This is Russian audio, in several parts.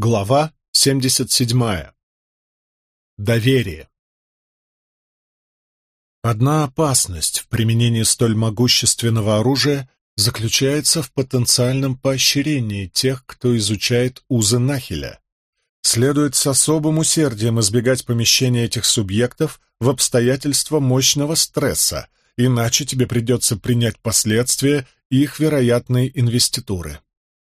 Глава 77. Доверие. Одна опасность в применении столь могущественного оружия заключается в потенциальном поощрении тех, кто изучает узы Нахеля. Следует с особым усердием избегать помещения этих субъектов в обстоятельства мощного стресса, иначе тебе придется принять последствия их вероятной инвеституры.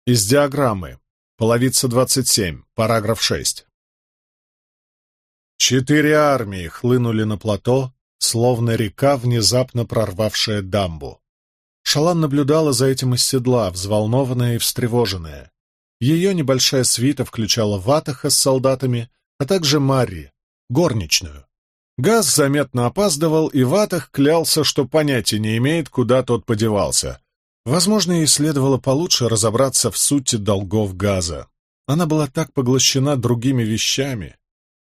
Из диаграммы Половица 27, параграф 6. Четыре армии хлынули на плато, словно река, внезапно прорвавшая дамбу. Шалан наблюдала за этим из седла, взволнованная и встревоженная. Ее небольшая свита включала Ватаха с солдатами, а также Марри, горничную. Газ заметно опаздывал, и Ватах клялся, что понятия не имеет, куда тот подевался, Возможно, ей следовало получше разобраться в сути долгов газа. Она была так поглощена другими вещами.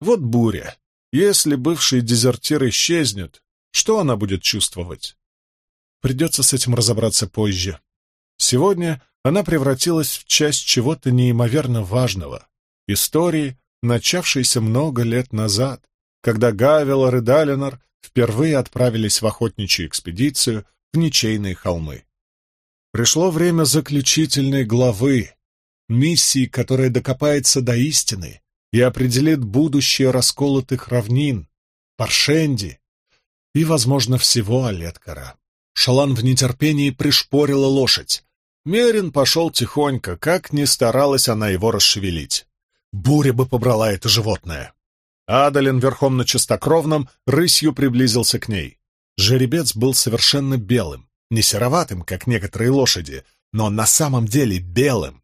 Вот буря. Если бывший дезертир исчезнет, что она будет чувствовать? Придется с этим разобраться позже. Сегодня она превратилась в часть чего-то неимоверно важного. Истории, начавшейся много лет назад, когда Гавелор и Далинор впервые отправились в охотничью экспедицию в ничейные холмы. Пришло время заключительной главы, миссии, которая докопается до истины и определит будущее расколотых равнин, Паршенди и, возможно, всего Олеткара. Шалан в нетерпении пришпорила лошадь. Мерин пошел тихонько, как ни старалась она его расшевелить. Буря бы побрала это животное. Адалин верхом на чистокровном рысью приблизился к ней. Жеребец был совершенно белым, не сероватым, как некоторые лошади, но на самом деле белым.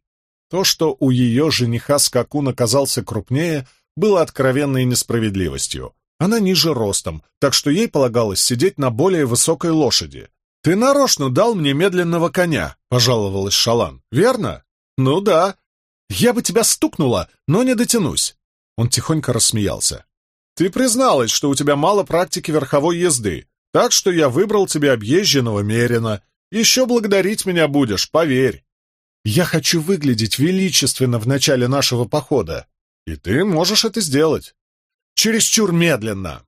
То, что у ее жениха скакун оказался крупнее, было откровенной несправедливостью. Она ниже ростом, так что ей полагалось сидеть на более высокой лошади. «Ты нарочно дал мне медленного коня», — пожаловалась Шалан, — «верно?» «Ну да. Я бы тебя стукнула, но не дотянусь». Он тихонько рассмеялся. «Ты призналась, что у тебя мало практики верховой езды. Так что я выбрал тебе объезженного Мерина. Еще благодарить меня будешь, поверь. Я хочу выглядеть величественно в начале нашего похода, и ты можешь это сделать. Чересчур медленно.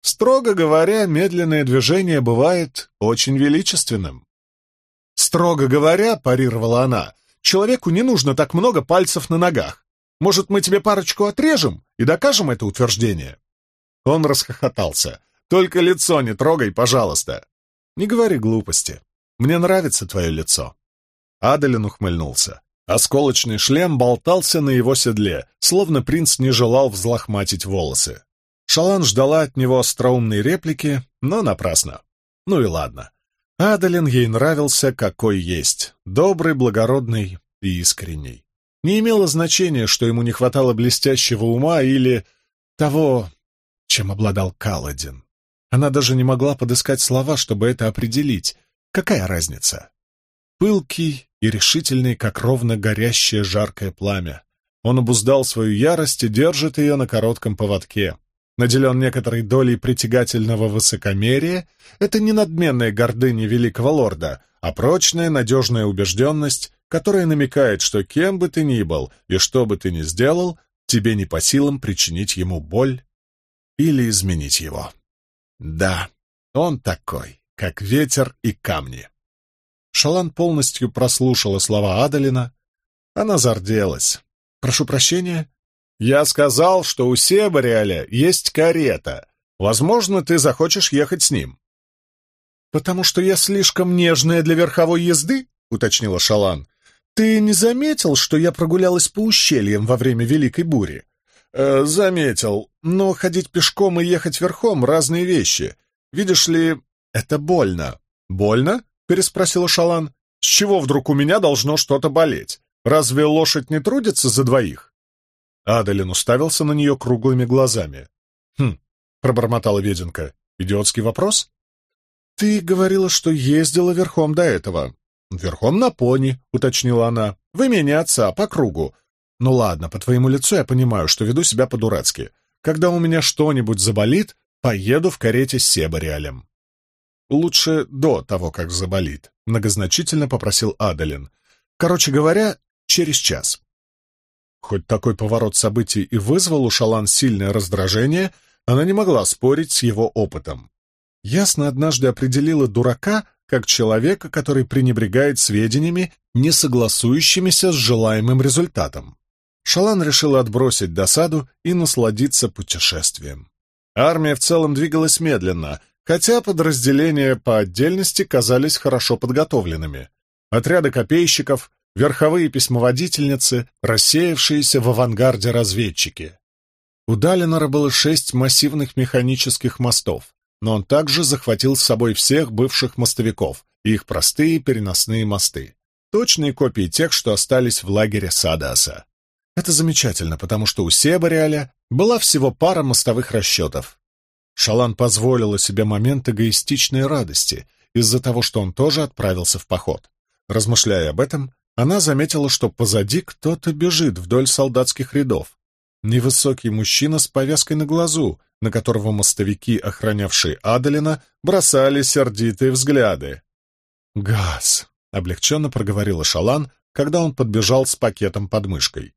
Строго говоря, медленное движение бывает очень величественным. Строго говоря, парировала она, человеку не нужно так много пальцев на ногах. Может, мы тебе парочку отрежем и докажем это утверждение?» Он расхохотался. Только лицо не трогай, пожалуйста. Не говори глупости. Мне нравится твое лицо. Адалин ухмыльнулся. Осколочный шлем болтался на его седле, словно принц не желал взлохматить волосы. Шалан ждала от него остроумной реплики, но напрасно. Ну и ладно. Адалин ей нравился, какой есть. Добрый, благородный и искренний. Не имело значения, что ему не хватало блестящего ума или того, чем обладал Каладин. Она даже не могла подыскать слова, чтобы это определить. Какая разница? Пылкий и решительный, как ровно горящее жаркое пламя. Он обуздал свою ярость и держит ее на коротком поводке. Наделен некоторой долей притягательного высокомерия, это не надменная гордыня великого лорда, а прочная, надежная убежденность, которая намекает, что кем бы ты ни был и что бы ты ни сделал, тебе не по силам причинить ему боль или изменить его. Да, он такой, как ветер и камни. Шалан полностью прослушала слова Адалина. Она зарделась. «Прошу прощения?» «Я сказал, что у Себариаля есть карета. Возможно, ты захочешь ехать с ним». «Потому что я слишком нежная для верховой езды?» — уточнила Шалан. «Ты не заметил, что я прогулялась по ущельям во время Великой бури? Э, «Заметил. Но ходить пешком и ехать верхом — разные вещи. Видишь ли, это больно». «Больно?» — переспросила Шалан. «С чего вдруг у меня должно что-то болеть? Разве лошадь не трудится за двоих?» Адалин уставился на нее круглыми глазами. «Хм», — пробормотала Веденка. «Идиотский вопрос?» «Ты говорила, что ездила верхом до этого». «Верхом на пони», — уточнила она. «В имени отца, по кругу. Ну ладно, по твоему лицу я понимаю, что веду себя по-дурацки. Когда у меня что-нибудь заболит, поеду в карете с Себариалем. Лучше до того, как заболит, многозначительно попросил Адалин. Короче говоря, через час. Хоть такой поворот событий и вызвал у Шалан сильное раздражение, она не могла спорить с его опытом. Ясно однажды определила дурака как человека, который пренебрегает сведениями, не согласующимися с желаемым результатом. Шалан решила отбросить досаду и насладиться путешествием. Армия в целом двигалась медленно, хотя подразделения по отдельности казались хорошо подготовленными. Отряды копейщиков, верховые письмоводительницы, рассеявшиеся в авангарде разведчики. У Далинора было шесть массивных механических мостов, но он также захватил с собой всех бывших мостовиков и их простые переносные мосты, точные копии тех, что остались в лагере Садаса. Это замечательно, потому что у Себариаля была всего пара мостовых расчетов. Шалан позволила себе момент эгоистичной радости из-за того, что он тоже отправился в поход. Размышляя об этом, она заметила, что позади кто-то бежит вдоль солдатских рядов. Невысокий мужчина с повязкой на глазу, на которого мостовики, охранявшие Адалина, бросали сердитые взгляды. «Газ!» — облегченно проговорила Шалан, когда он подбежал с пакетом под мышкой.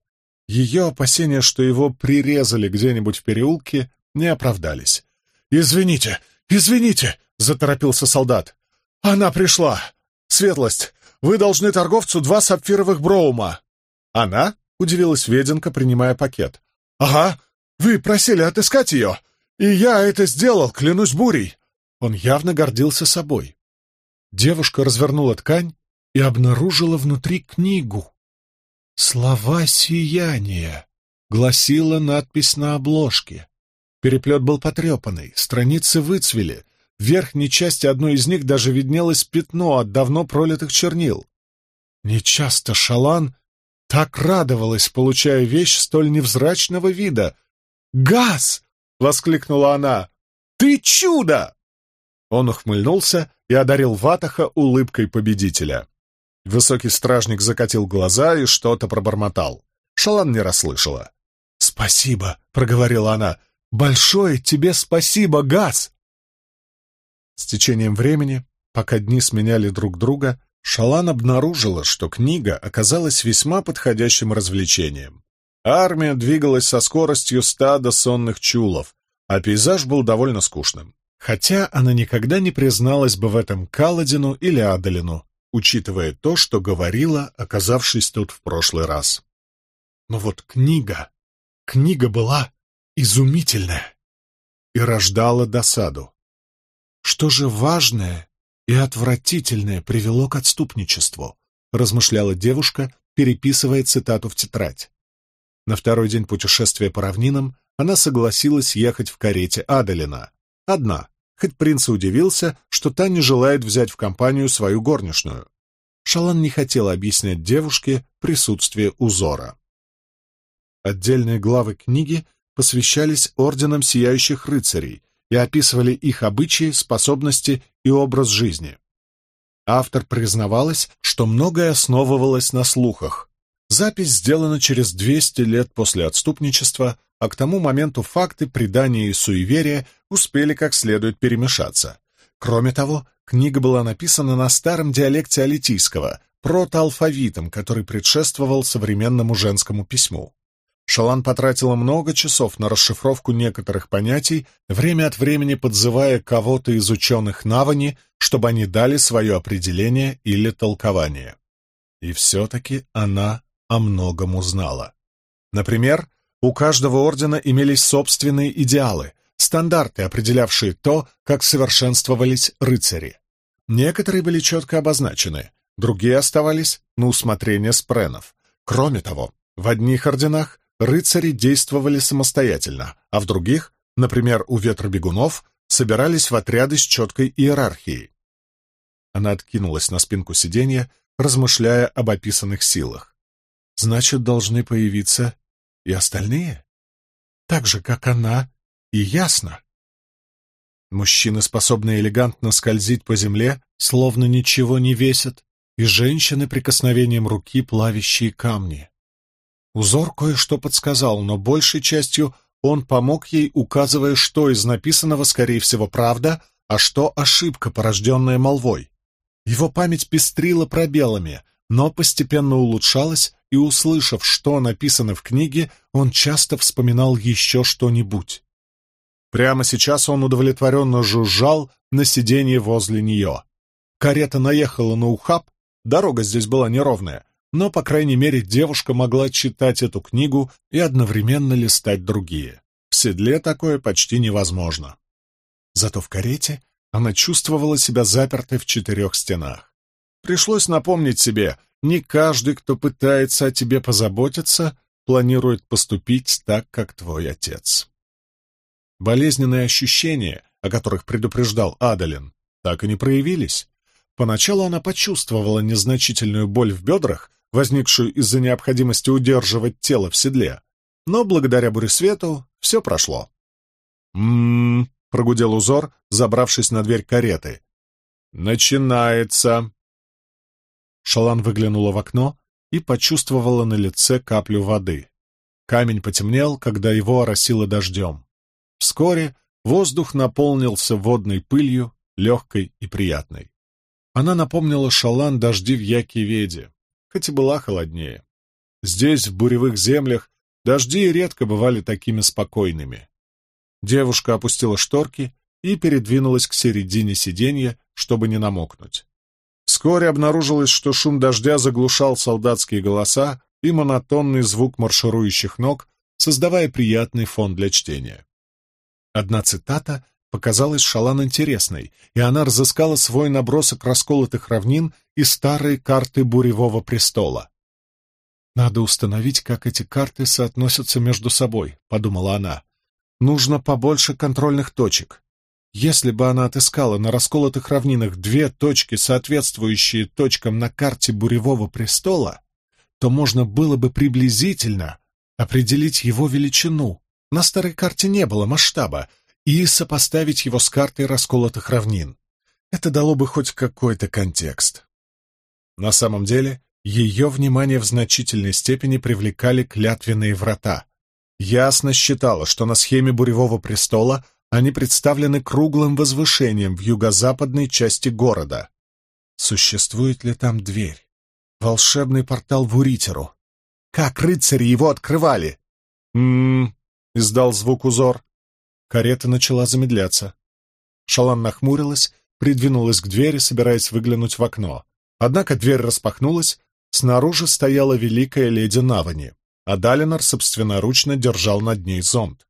Ее опасения, что его прирезали где-нибудь в переулке, не оправдались. «Извините, извините!» — заторопился солдат. «Она пришла! Светлость, вы должны торговцу два сапфировых броума!» «Она?» — удивилась Веденка, принимая пакет. «Ага, вы просили отыскать ее, и я это сделал, клянусь бурей!» Он явно гордился собой. Девушка развернула ткань и обнаружила внутри книгу. «Слова сияния», — гласила надпись на обложке. Переплет был потрепанный, страницы выцвели, в верхней части одной из них даже виднелось пятно от давно пролитых чернил. Нечасто Шалан так радовалась, получая вещь столь невзрачного вида. «Газ!» — воскликнула она. «Ты чудо!» Он ухмыльнулся и одарил Ватаха улыбкой победителя. Высокий стражник закатил глаза и что-то пробормотал. Шалан не расслышала. «Спасибо», — проговорила она. «Большое тебе спасибо, Газ!» С течением времени, пока дни сменяли друг друга, Шалан обнаружила, что книга оказалась весьма подходящим развлечением. Армия двигалась со скоростью стада сонных чулов, а пейзаж был довольно скучным. Хотя она никогда не призналась бы в этом Каладину или Адалину, учитывая то, что говорила, оказавшись тут в прошлый раз. Но вот книга, книга была изумительная и рождала досаду. Что же важное и отвратительное привело к отступничеству, размышляла девушка, переписывая цитату в тетрадь. На второй день путешествия по равнинам она согласилась ехать в карете Адалина, одна, хоть принц и удивился, что та не желает взять в компанию свою горничную. Шалан не хотела объяснять девушке присутствие узора. Отдельные главы книги посвящались орденам сияющих рыцарей и описывали их обычаи, способности и образ жизни. Автор признавалась, что многое основывалось на слухах. Запись сделана через 200 лет после отступничества, а к тому моменту факты, предания и суеверия успели как следует перемешаться. Кроме того, книга была написана на старом диалекте алитийского, протоалфавитом, который предшествовал современному женскому письму. Шалан потратила много часов на расшифровку некоторых понятий, время от времени подзывая кого-то из ученых Навани, чтобы они дали свое определение или толкование. И все-таки она о многом узнала. Например, у каждого ордена имелись собственные идеалы, стандарты, определявшие то, как совершенствовались рыцари. Некоторые были четко обозначены, другие оставались на усмотрение спренов. Кроме того, в одних орденах рыцари действовали самостоятельно, а в других, например, у ветробегунов, собирались в отряды с четкой иерархией. Она откинулась на спинку сиденья, размышляя об описанных силах. Значит, должны появиться и остальные? Так же, как она, и ясно. Мужчины способны элегантно скользить по земле, словно ничего не весят, и женщины прикосновением руки, плавящие камни. Узор кое-что подсказал, но большей частью он помог ей, указывая, что из написанного, скорее всего, правда, а что ошибка, порожденная молвой. Его память пестрила пробелами, но постепенно улучшалась и услышав, что написано в книге, он часто вспоминал еще что-нибудь. Прямо сейчас он удовлетворенно жужжал на сиденье возле нее. Карета наехала на ухаб, дорога здесь была неровная, но, по крайней мере, девушка могла читать эту книгу и одновременно листать другие. В седле такое почти невозможно. Зато в карете она чувствовала себя запертой в четырех стенах. Пришлось напомнить себе, не каждый, кто пытается о тебе позаботиться, планирует поступить так, как твой отец. Болезненные ощущения, о которых предупреждал Адалин, так и не проявились. Поначалу она почувствовала незначительную боль в бедрах, возникшую из-за необходимости удерживать тело в седле, но благодаря буресвету все прошло. «М-м-м», прогудел узор, забравшись на дверь кареты. «Начинается!» Шалан выглянула в окно и почувствовала на лице каплю воды. Камень потемнел, когда его оросило дождем. Вскоре воздух наполнился водной пылью, легкой и приятной. Она напомнила Шалан дожди в Якиведе, хоть и была холоднее. Здесь, в буревых землях, дожди редко бывали такими спокойными. Девушка опустила шторки и передвинулась к середине сиденья, чтобы не намокнуть. Вскоре обнаружилось, что шум дождя заглушал солдатские голоса и монотонный звук марширующих ног, создавая приятный фон для чтения. Одна цитата показалась Шалан интересной, и она разыскала свой набросок расколотых равнин и старые карты Буревого престола. «Надо установить, как эти карты соотносятся между собой», — подумала она. «Нужно побольше контрольных точек. Если бы она отыскала на расколотых равнинах две точки, соответствующие точкам на карте Буревого престола, то можно было бы приблизительно определить его величину. На старой карте не было масштаба, и сопоставить его с картой расколотых равнин. Это дало бы хоть какой-то контекст. На самом деле, ее внимание в значительной степени привлекали клятвенные врата. Ясно считала, что на схеме Буревого престола они представлены круглым возвышением в юго-западной части города. Существует ли там дверь? Волшебный портал в Уритеру. Как рыцари его открывали? «М-м-м», издал звук узор. Карета начала замедляться. Шалан нахмурилась, придвинулась к двери, собираясь выглянуть в окно. Однако дверь распахнулась, снаружи стояла великая леди Навани, а Далинор собственноручно держал над ней зонт.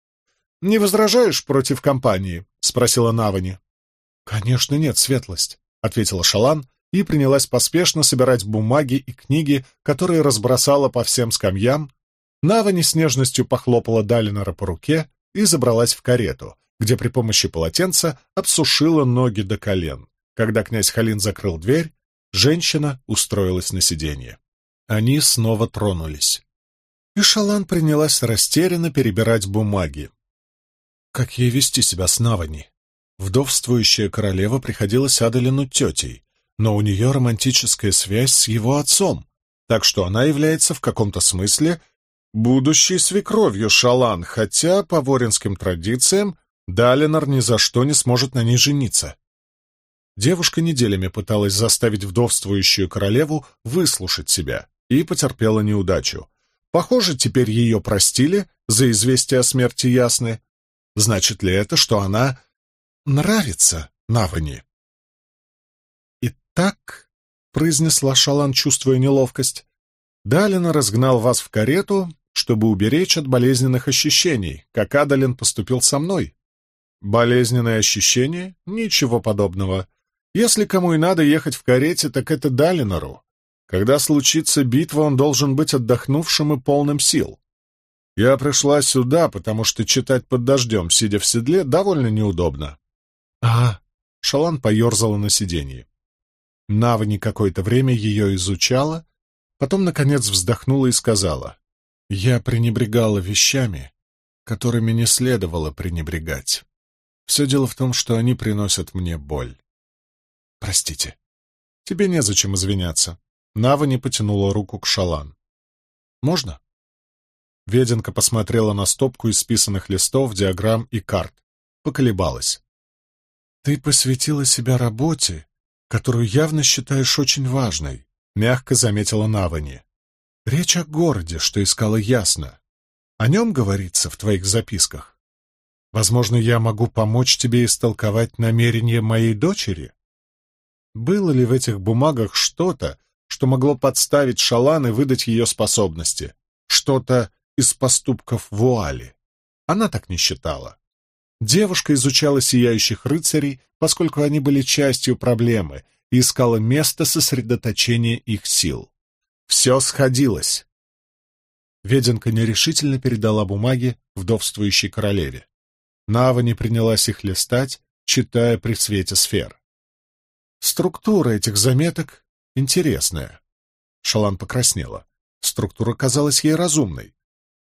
«Не возражаешь против компании?» — спросила Навани. «Конечно нет, светлость», — ответила Шалан и принялась поспешно собирать бумаги и книги, которые разбросала по всем скамьям. Навани с нежностью похлопала Далинора по руке и забралась в карету, где при помощи полотенца обсушила ноги до колен. Когда князь Халин закрыл дверь, женщина устроилась на сиденье. Они снова тронулись. И Шалан принялась растерянно перебирать бумаги. Как ей вести себя с Навани? Вдовствующая королева приходилась Адалину тетей, но у нее романтическая связь с его отцом, так что она является в каком-то смысле будущей свекровью Шалан, хотя, по воринским традициям, Далинор ни за что не сможет на ней жениться. Девушка неделями пыталась заставить вдовствующую королеву выслушать себя и потерпела неудачу. Похоже, теперь ее простили за известие о смерти Ясны, Значит ли это, что она нравится Навани? «Итак», — произнесла Шалан, чувствуя неловкость, — «Далин разгнал вас в карету, чтобы уберечь от болезненных ощущений, как Адалин поступил со мной». «Болезненные ощущения? Ничего подобного. Если кому и надо ехать в карете, так это Далинору. Когда случится битва, он должен быть отдохнувшим и полным сил. Я пришла сюда, потому что читать под дождем, сидя в седле, довольно неудобно. А, Шалан поерзала на сиденье. Навани какое-то время ее изучала, потом, наконец, вздохнула и сказала, «Я пренебрегала вещами, которыми не следовало пренебрегать. Все дело в том, что они приносят мне боль. Простите. Тебе незачем извиняться». Навани потянула руку к Шалан. «Можно?» Веденка посмотрела на стопку исписанных листов, диаграмм и карт. Поколебалась. «Ты посвятила себя работе, которую явно считаешь очень важной», — мягко заметила Навани. Речь о городе, что искала ясно. О нем говорится в твоих записках. Возможно, я могу помочь тебе истолковать намерения моей дочери? Было ли в этих бумагах что-то, что могло подставить Шалан и выдать ее способности? Что-то из поступков Вуали? Она так не считала. Девушка изучала сияющих рыцарей, поскольку они были частью проблемы, и искала место сосредоточения их сил. Все сходилось. Веденка нерешительно передала бумаги вдовствующей королеве. Навани принялась их листать, читая при свете сфер. Структура этих заметок интересная. Шалан покраснела. Структура казалась ей разумной.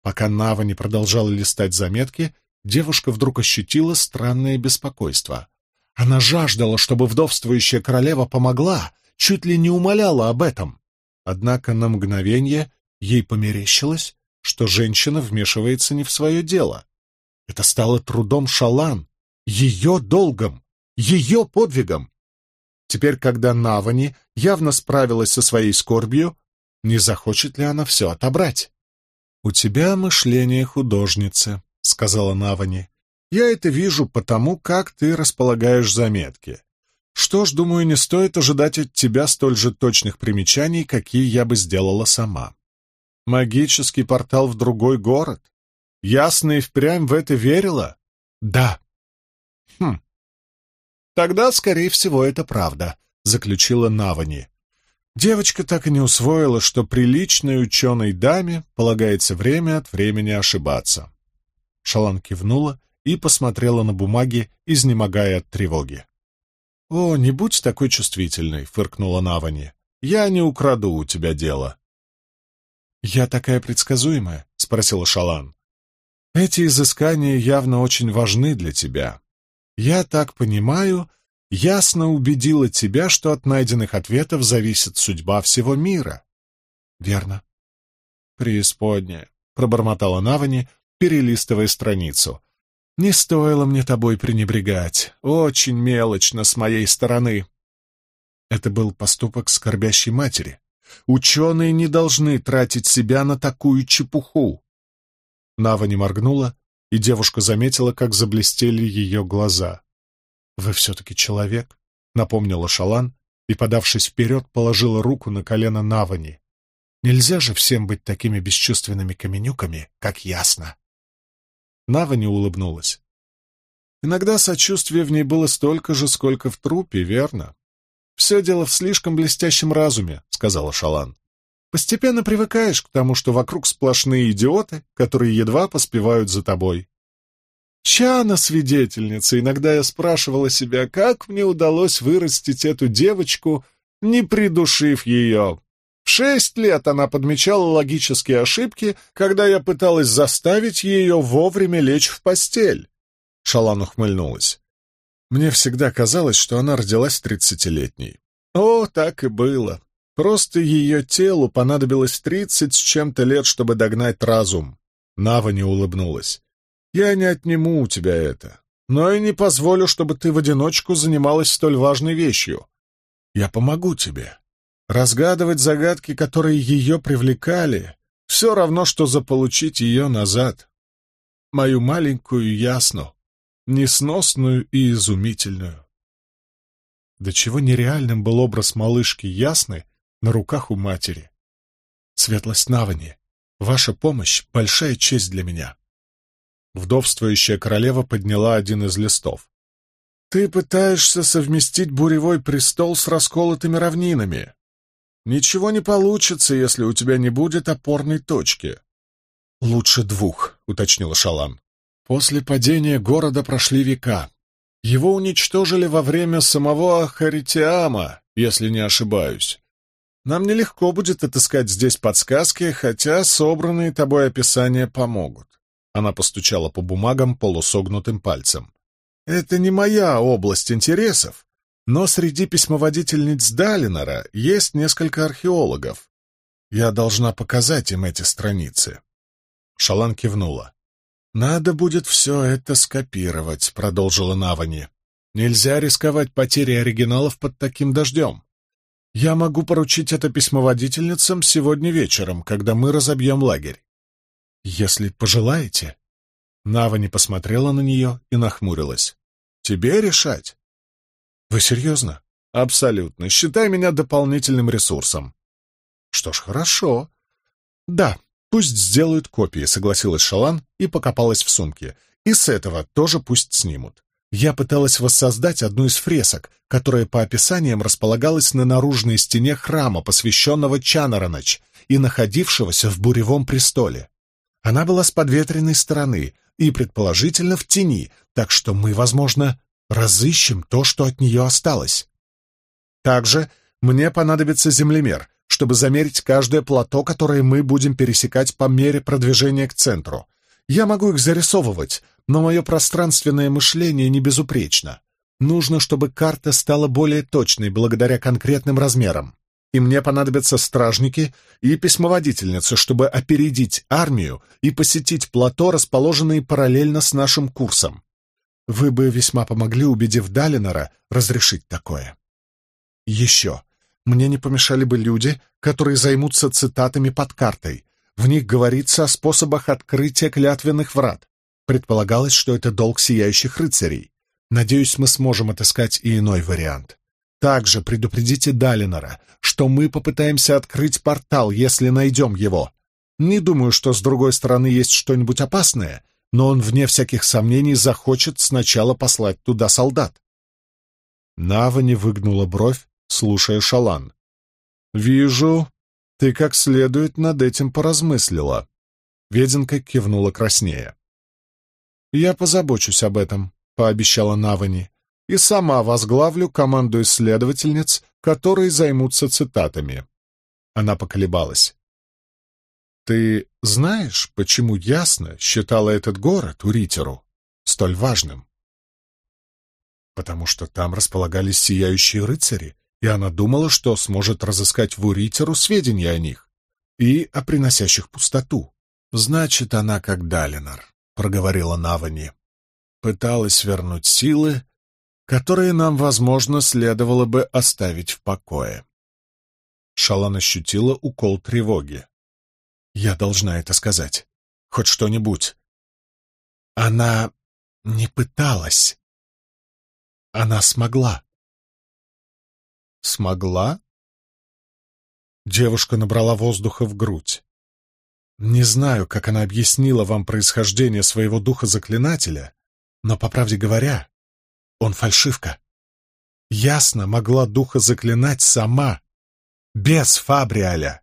Пока Навани продолжала листать заметки, девушка вдруг ощутила странное беспокойство. Она жаждала, чтобы вдовствующая королева помогла, чуть ли не умоляла об этом. Однако на мгновение ей померещилось, что женщина вмешивается не в свое дело. Это стало трудом Шалан, ее долгом, ее подвигом. Теперь, когда Навани явно справилась со своей скорбью, не захочет ли она все отобрать? «У тебя мышление художницы», — сказала Навани. «Я это вижу потому, как ты располагаешь заметки. Что ж, думаю, не стоит ожидать от тебя столь же точных примечаний, какие я бы сделала сама. Магический портал в другой город? Ясно и впрямь в это верила? Да. Хм. Тогда, скорее всего, это правда, заключила Навани. Девочка так и не усвоила, что приличной ученой даме полагается время от времени ошибаться. Шалан кивнула и посмотрела на бумаги, изнемогая от тревоги. «О, не будь такой чувствительной», — фыркнула Навани. «Я не украду у тебя дело». «Я такая предсказуемая?» — спросила Шалан. «Эти изыскания явно очень важны для тебя. Я так понимаю, ясно убедила тебя, что от найденных ответов зависит судьба всего мира». «Верно». «Преисподняя», — пробормотала Навани, перелистывая страницу. Не стоило мне тобой пренебрегать. Очень мелочно с моей стороны. Это был поступок скорбящей матери. Ученые не должны тратить себя на такую чепуху. Нава моргнула, и девушка заметила, как заблестели ее глаза. «Вы все-таки человек», — напомнила Шалан, и, подавшись вперед, положила руку на колено Навани. «Нельзя же всем быть такими бесчувственными каменюками, как ясно». Нава не улыбнулась. Иногда сочувствие в ней было столько же, сколько в трупе, верно? «Все дело в слишком блестящем разуме», — сказала Шалан. «Постепенно привыкаешь к тому, что вокруг сплошные идиоты, которые едва поспевают за тобой». Чана свидетельница, иногда я спрашивала себя, как мне удалось вырастить эту девочку, не придушив ее. В шесть лет она подмечала логические ошибки, когда я пыталась заставить ее вовремя лечь в постель. Шалан ухмыльнулась. Мне всегда казалось, что она родилась тридцатилетней. О, так и было. Просто ее телу понадобилось тридцать с чем-то лет, чтобы догнать разум. Нава не улыбнулась. Я не отниму у тебя это, но и не позволю, чтобы ты в одиночку занималась столь важной вещью. Я помогу тебе. Разгадывать загадки, которые ее привлекали, все равно, что заполучить ее назад. Мою маленькую ясну, несносную и изумительную. До чего нереальным был образ малышки Ясны на руках у матери. Светлость Навани, ваша помощь — большая честь для меня. Вдовствующая королева подняла один из листов. «Ты пытаешься совместить буревой престол с расколотыми равнинами. Ничего не получится, если у тебя не будет опорной точки. Лучше двух, уточнила Шалан. После падения города прошли века. Его уничтожили во время самого Харитиама, если не ошибаюсь. Нам нелегко будет отыскать здесь подсказки, хотя собранные тобой описания помогут. Она постучала по бумагам полусогнутым пальцем. Это не моя область интересов, но среди письмоводительниц Далинора есть несколько археологов. Я должна показать им эти страницы. Шалан кивнула. «Надо будет все это скопировать», — продолжила Навани. «Нельзя рисковать потерей оригиналов под таким дождем. Я могу поручить это письмоводительницам сегодня вечером, когда мы разобьем лагерь. Если пожелаете. Нава не посмотрела на нее и нахмурилась. Тебе решать. Вы серьезно? Абсолютно. Считай меня дополнительным ресурсом. Что ж, хорошо. Да, пусть сделают копии, согласилась Шалан и покопалась в сумке. И с этого тоже пусть снимут. Я пыталась воссоздать одну из фресок, которая по описаниям располагалась на наружной стене храма, посвященного Чанаранач и находившегося в буревом престоле. Она была с подветренной стороны и, предположительно, в тени, так что мы, возможно, разыщем то, что от нее осталось. Также мне понадобится землемер, чтобы замерить каждое плато, которое мы будем пересекать по мере продвижения к центру. Я могу их зарисовывать, но мое пространственное мышление не безупречно. Нужно, чтобы карта стала более точной благодаря конкретным размерам. И мне понадобятся стражники и письмоводительницы, чтобы опередить армию и посетить плато, расположенные параллельно с нашим курсом. Вы бы весьма помогли, убедив Далинора разрешить такое. Еще. Мне не помешали бы люди, которые займутся цитатами под картой. В них говорится о способах открытия клятвенных врат. Предполагалось, что это долг сияющих рыцарей. Надеюсь, мы сможем отыскать и иной вариант. Также предупредите Далинора, что мы попытаемся открыть портал, если найдем его. Не думаю, что с другой стороны есть что-нибудь опасное, но он, вне всяких сомнений, захочет сначала послать туда солдат. Нава не выгнула бровь, слушая Шалан. «Вижу, ты как следует над этим поразмыслила». Веденка кивнула краснее. «Я позабочусь об этом», — пообещала Навани, «и сама возглавлю команду исследовательниц, которые займутся цитатами». Она поколебалась. «Ты знаешь, почему ясно считала этот город, Уритеру, столь важным?» «Потому что там располагались сияющие рыцари, и она думала, что сможет разыскать в Уритеру сведения о них и о приносящих пустоту. Значит, она как Далинар проговорила Навани. Пыталась вернуть силы, которые нам, возможно, следовало бы оставить в покое. Шалан ощутила укол тревоги. Я должна это сказать. Хоть что-нибудь. Она не пыталась. Она смогла. Смогла? Девушка набрала воздуха в грудь. Не знаю, как она объяснила вам происхождение своего духа-заклинателя, но, по правде говоря, он фальшивка. Ясно могла духа заклинать сама, без Фабриаля.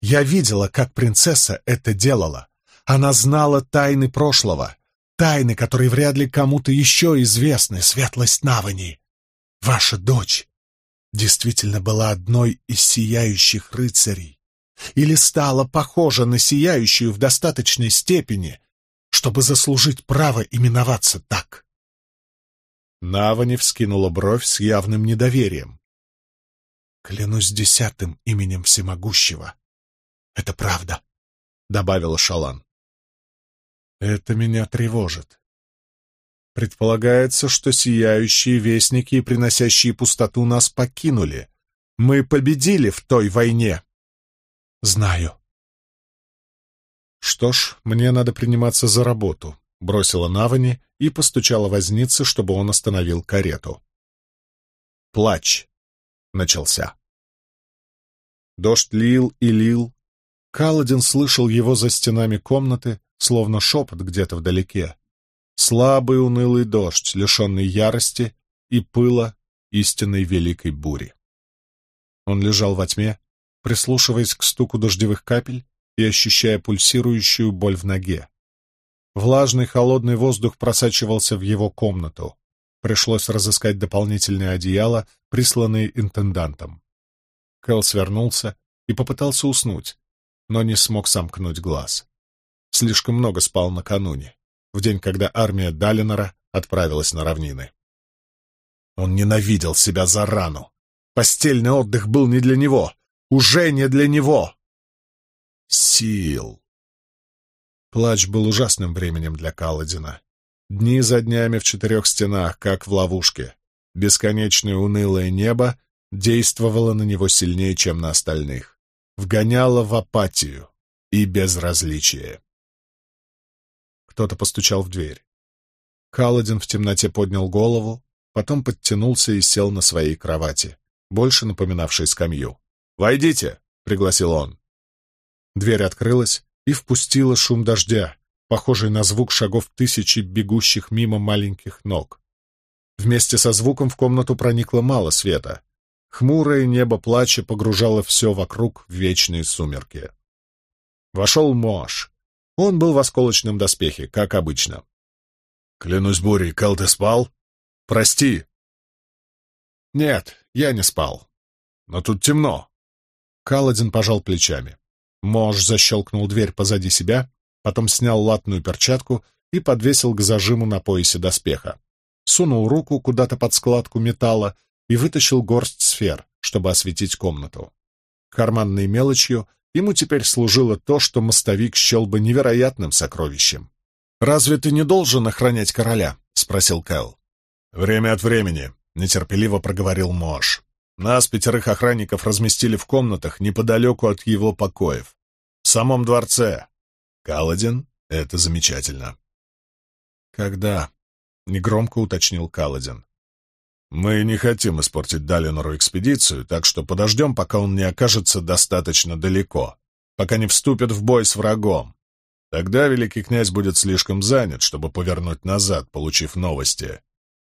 Я видела, как принцесса это делала. Она знала тайны прошлого, тайны, которые вряд ли кому-то еще известны, светлость Навани. Ваша дочь действительно была одной из сияющих рыцарей или стала похожа на сияющую в достаточной степени, чтобы заслужить право именоваться так. Навани вскинула бровь с явным недоверием. «Клянусь десятым именем всемогущего. Это правда», — добавила Шалан. «Это меня тревожит. Предполагается, что сияющие вестники и приносящие пустоту нас покинули. Мы победили в той войне». Знаю. Что ж, мне надо приниматься за работу, бросила Навани и постучала вознице, чтобы он остановил карету. Плач начался. Дождь лил и лил. Каладин слышал его за стенами комнаты, словно шепот где-то вдалеке. Слабый унылый дождь, лишенный ярости и пыла истинной великой бури. Он лежал во тьме, прислушиваясь к стуку дождевых капель и ощущая пульсирующую боль в ноге. Влажный холодный воздух просачивался в его комнату. Пришлось разыскать дополнительное одеяло, присланное интендантом. Кэл свернулся и попытался уснуть, но не смог сомкнуть глаз. Слишком много спал накануне, в день, когда армия Далинора отправилась на равнины. Он ненавидел себя за рану. Постельный отдых был не для него уже не для него. Сил. Плач был ужасным временем для Каладина. Дни за днями в четырех стенах, как в ловушке. Бесконечное унылое небо действовала на него сильнее, чем на остальных, вгоняла в апатию и безразличие. Кто-то постучал в дверь. Каладин в темноте поднял голову, потом подтянулся и сел на своей кровати, больше напоминавшей скамью. «Войдите!» — пригласил он. Дверь открылась и впустила шум дождя, похожий на звук шагов тысячи бегущих мимо маленьких ног. Вместе со звуком в комнату проникло мало света. Хмурое небо плача погружало все вокруг в вечные сумерки. Вошел Мош. Он был в осколочном доспехе, как обычно. «Клянусь бурей, Кэл, ты спал? Прости!» «Нет, я не спал. Но тут темно». Каладин пожал плечами. Мож защелкнул дверь позади себя, потом снял латную перчатку и подвесил к зажиму на поясе доспеха сунул руку куда-то под складку металла и вытащил горсть сфер, чтобы осветить комнату. Карманной мелочью ему теперь служило то, что мостовик счел бы невероятным сокровищем. «Разве ты не должен охранять короля?» — спросил Кэл. «Время от времени», — нетерпеливо проговорил Мош. «Нас, пятерых охранников, разместили в комнатах неподалеку от его покоев. В самом дворце. Каладин — это замечательно». «Когда?» — негромко уточнил Каладин. «Мы не хотим испортить Далинору экспедицию, так что подождем, пока он не окажется достаточно далеко, пока не вступит в бой с врагом. Тогда великий князь будет слишком занят, чтобы повернуть назад, получив новости.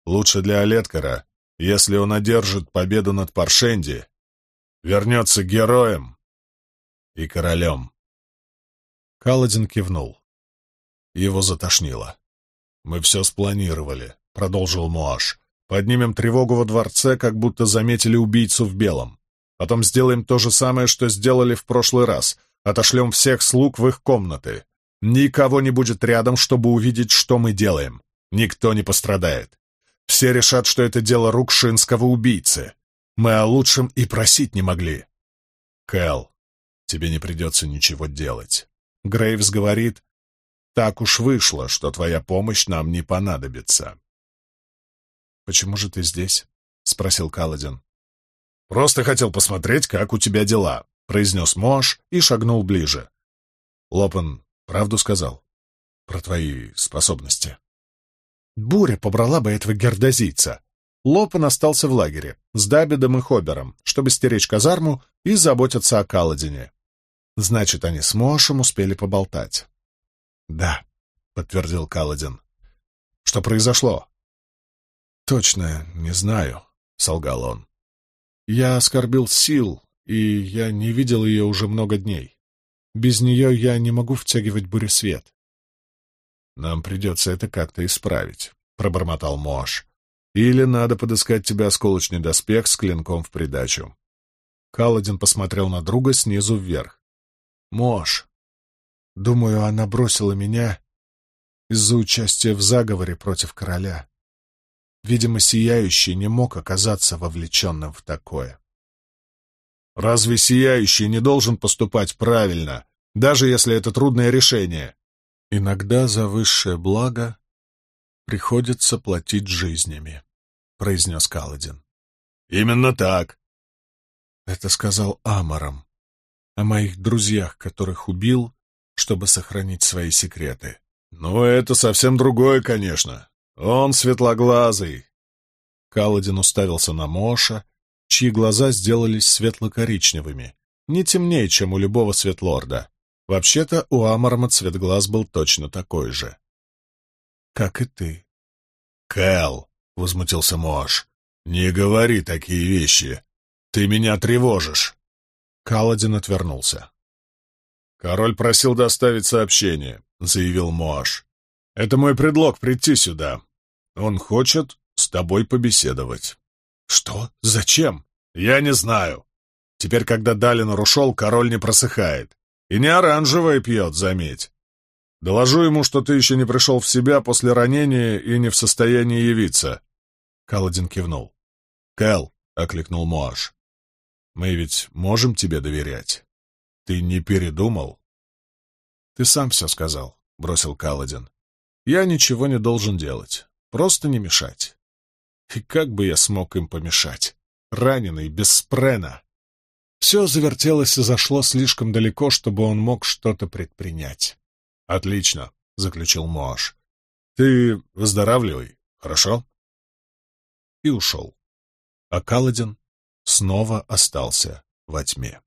Лучше для Олеткара, если он одержит победу над Паршенди, вернется героем и королем». Каладин кивнул. Его затошнило. «Мы все спланировали», — продолжил Муаш. «Поднимем тревогу во дворце, как будто заметили убийцу в белом. Потом сделаем то же самое, что сделали в прошлый раз. Отошлем всех слуг в их комнаты. Никого не будет рядом, чтобы увидеть, что мы делаем. Никто не пострадает. Все решат, что это дело рук шинского убийцы. Мы о лучшем и просить не могли. Кэл, тебе не придется ничего делать. Грейвс говорит, так уж вышло, что твоя помощь нам не понадобится. «Почему же ты здесь?» — спросил Каладин. «Просто хотел посмотреть, как у тебя дела», — произнес Мош и шагнул ближе. Лопен правду сказал про твои способности. Буря побрала бы этого гердозийца. Лопен остался в лагере с Дабидом и Хобером, чтобы стеречь казарму и заботиться о Каладине. Значит, они с Мошем успели поболтать. «Да», — подтвердил Каладин. «Что произошло?» «Точно не знаю», — солгал он. «Я оскорбил сил, и я не видел ее уже много дней. Без нее я не могу втягивать буресвет». «Нам придется это как-то исправить», — пробормотал Мош. «Или надо подыскать тебе осколочный доспех с клинком в придачу». Каладин посмотрел на друга снизу вверх. «Мош, Думаю, она бросила меня из-за участия в заговоре против короля. Видимо, Сияющий не мог оказаться вовлеченным в такое. Разве Сияющий не должен поступать правильно, даже если это трудное решение? Иногда за высшее благо приходится платить жизнями, — произнес Каладин. Именно так. Это сказал Амаром о моих друзьях, которых убил чтобы сохранить свои секреты. «Ну, это совсем другое, конечно. Он светлоглазый». Каладин уставился на Моша, чьи глаза сделались светло-коричневыми, не темнее, чем у любого светлорда. Вообще-то у Амарма цвет глаз был точно такой же. «Как и ты». «Кэл», — возмутился Мош, — «не говори такие вещи. Ты меня тревожишь». Каладин отвернулся. «Король просил доставить сообщение», — заявил Моаш. «Это мой предлог прийти сюда. Он хочет с тобой побеседовать». «Что? Зачем?» «Я не знаю. Теперь, когда Далинор ушел, король не просыхает. И не оранжевое пьет, заметь. Доложу ему, что ты еще не пришел в себя после ранения и не в состоянии явиться». Каладин кивнул. «Кэл», — окликнул Моаш, — мы ведь можем тебе доверять. Ты не передумал? — Ты сам все сказал, — бросил Каладин. — Я ничего не должен делать. Просто не мешать. И как бы я смог им помешать? Раненый, без спрена. Все завертелось и зашло слишком далеко, чтобы он мог что-то предпринять. — Отлично, — заключил Моаш. — Ты выздоравливай, хорошо? И ушел. А Каладин снова остался во тьме.